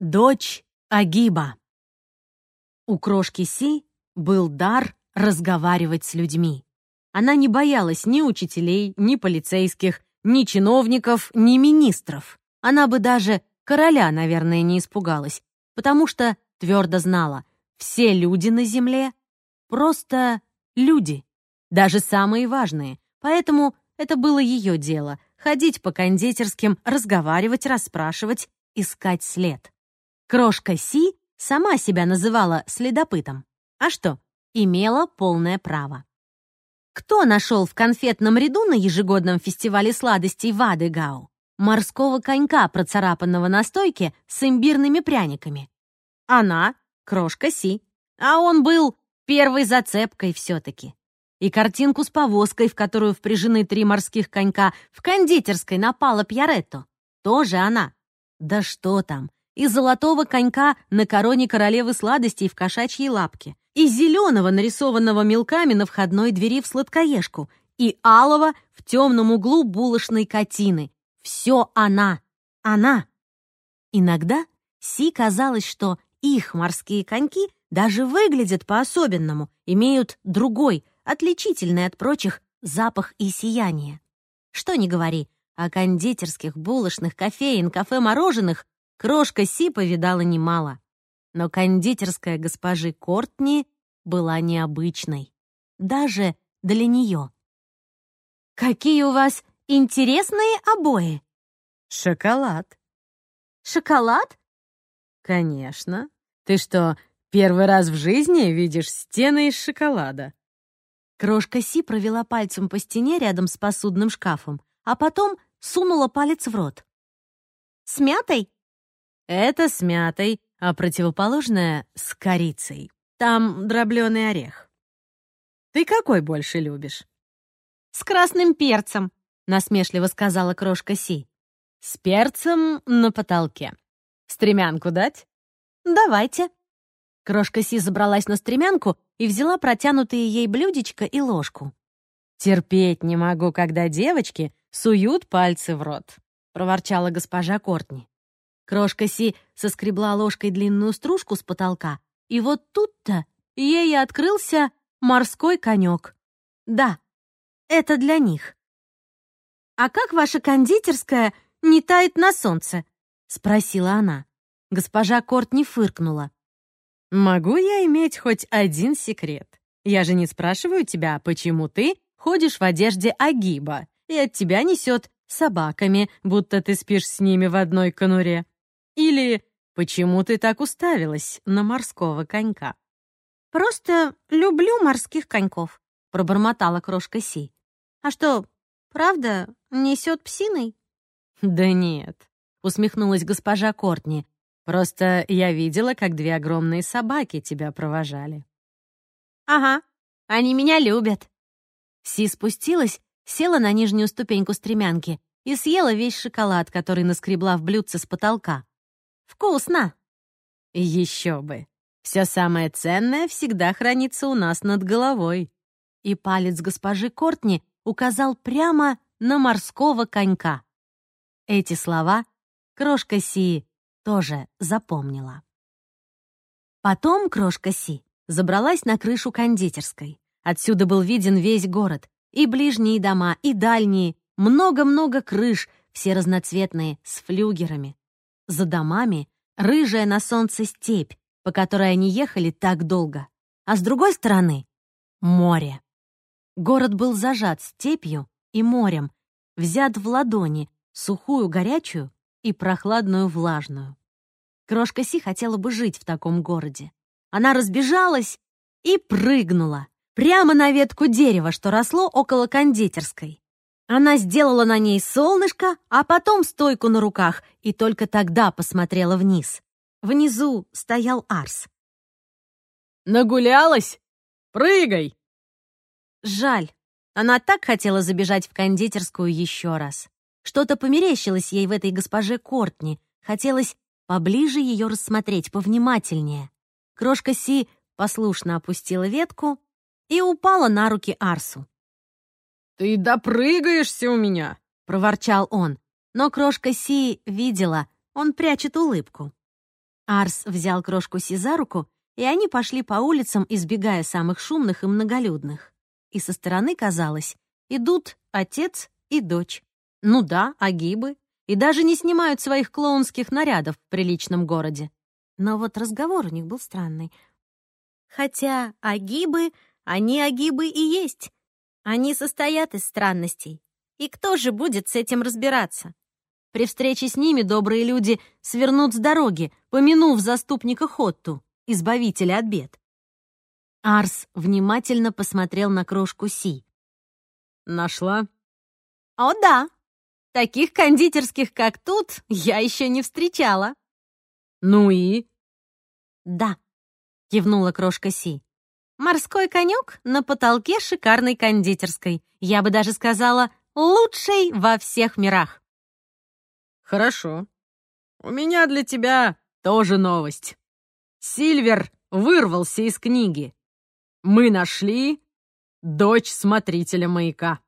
Дочь Агиба. У крошки Си был дар разговаривать с людьми. Она не боялась ни учителей, ни полицейских, ни чиновников, ни министров. Она бы даже короля, наверное, не испугалась, потому что твердо знала, все люди на земле — просто люди, даже самые важные. Поэтому это было ее дело — ходить по кондитерским, разговаривать, расспрашивать, искать след. Крошка Си сама себя называла следопытом. А что, имела полное право. Кто нашел в конфетном ряду на ежегодном фестивале сладостей Вадыгау морского конька, процарапанного на стойке с имбирными пряниками? Она, крошка Си. А он был первой зацепкой все-таки. И картинку с повозкой, в которую впряжены три морских конька, в кондитерской напала Пьяретто. Тоже она. Да что там, и золотого конька на короне королевы сладостей в кошачьей лапке, и зеленого, нарисованного мелками на входной двери в сладкоежку, и алого в темном углу булочной котины. Все она. Она. Иногда Си казалось, что их морские коньки даже выглядят по-особенному, имеют другой, отличительный от прочих, запах и сияние. Что ни говори, о кондитерских, булочных, кофеин, кафе-мороженых Крошка Си повидала немало, но кондитерская госпожи Кортни была необычной. Даже для нее. «Какие у вас интересные обои!» «Шоколад». «Шоколад?» «Конечно. Ты что, первый раз в жизни видишь стены из шоколада?» Крошка Си провела пальцем по стене рядом с посудным шкафом, а потом сунула палец в рот. «С мятой?» Это с мятой, а противоположное — с корицей. Там дробленый орех. Ты какой больше любишь? С красным перцем, насмешливо сказала крошка Си. С перцем на потолке. Стремянку дать? Давайте. Крошка Си забралась на стремянку и взяла протянутые ей блюдечко и ложку. «Терпеть не могу, когда девочки суют пальцы в рот», — проворчала госпожа Кортни. Крошка Си соскребла ложкой длинную стружку с потолка, и вот тут-то ей открылся морской конек. Да, это для них. «А как ваша кондитерская не тает на солнце?» — спросила она. Госпожа Кортни фыркнула. «Могу я иметь хоть один секрет? Я же не спрашиваю тебя, почему ты ходишь в одежде Агиба, и от тебя несет собаками, будто ты спишь с ними в одной конуре. Или «Почему ты так уставилась на морского конька?» «Просто люблю морских коньков», — пробормотала крошка Си. «А что, правда, несет псиной?» «Да нет», — усмехнулась госпожа Кортни. «Просто я видела, как две огромные собаки тебя провожали». «Ага, они меня любят». Си спустилась, села на нижнюю ступеньку стремянки и съела весь шоколад, который наскребла в блюдце с потолка. Вкусно!» «Еще бы! Все самое ценное всегда хранится у нас над головой!» И палец госпожи Кортни указал прямо на морского конька. Эти слова крошка Си тоже запомнила. Потом крошка Си забралась на крышу кондитерской. Отсюда был виден весь город, и ближние дома, и дальние, много-много крыш, все разноцветные, с флюгерами. За домами рыжая на солнце степь, по которой они ехали так долго. А с другой стороны — море. Город был зажат степью и морем, взят в ладони, сухую горячую и прохладную влажную. Крошка Си хотела бы жить в таком городе. Она разбежалась и прыгнула прямо на ветку дерева, что росло около кондитерской. Она сделала на ней солнышко, а потом стойку на руках, и только тогда посмотрела вниз. Внизу стоял Арс. «Нагулялась? Прыгай!» Жаль. Она так хотела забежать в кондитерскую еще раз. Что-то померещилось ей в этой госпоже Кортни. Хотелось поближе ее рассмотреть, повнимательнее. Крошка Си послушно опустила ветку и упала на руки Арсу. «Ты допрыгаешься у меня!» — проворчал он. Но крошка Си видела, он прячет улыбку. Арс взял крошку Си за руку, и они пошли по улицам, избегая самых шумных и многолюдных. И со стороны, казалось, идут отец и дочь. Ну да, агибы. И даже не снимают своих клоунских нарядов в приличном городе. Но вот разговор у них был странный. Хотя агибы, они агибы и есть. Они состоят из странностей. И кто же будет с этим разбираться? При встрече с ними добрые люди свернут с дороги, помянув заступника Хотту, избавителя от бед. Арс внимательно посмотрел на крошку Си. «Нашла?» «О, да. Таких кондитерских, как тут, я еще не встречала». «Ну и?» «Да», — кивнула крошка Си. «Морской конек на потолке шикарной кондитерской. Я бы даже сказала, лучшей во всех мирах». «Хорошо. У меня для тебя тоже новость. Сильвер вырвался из книги. Мы нашли дочь смотрителя маяка».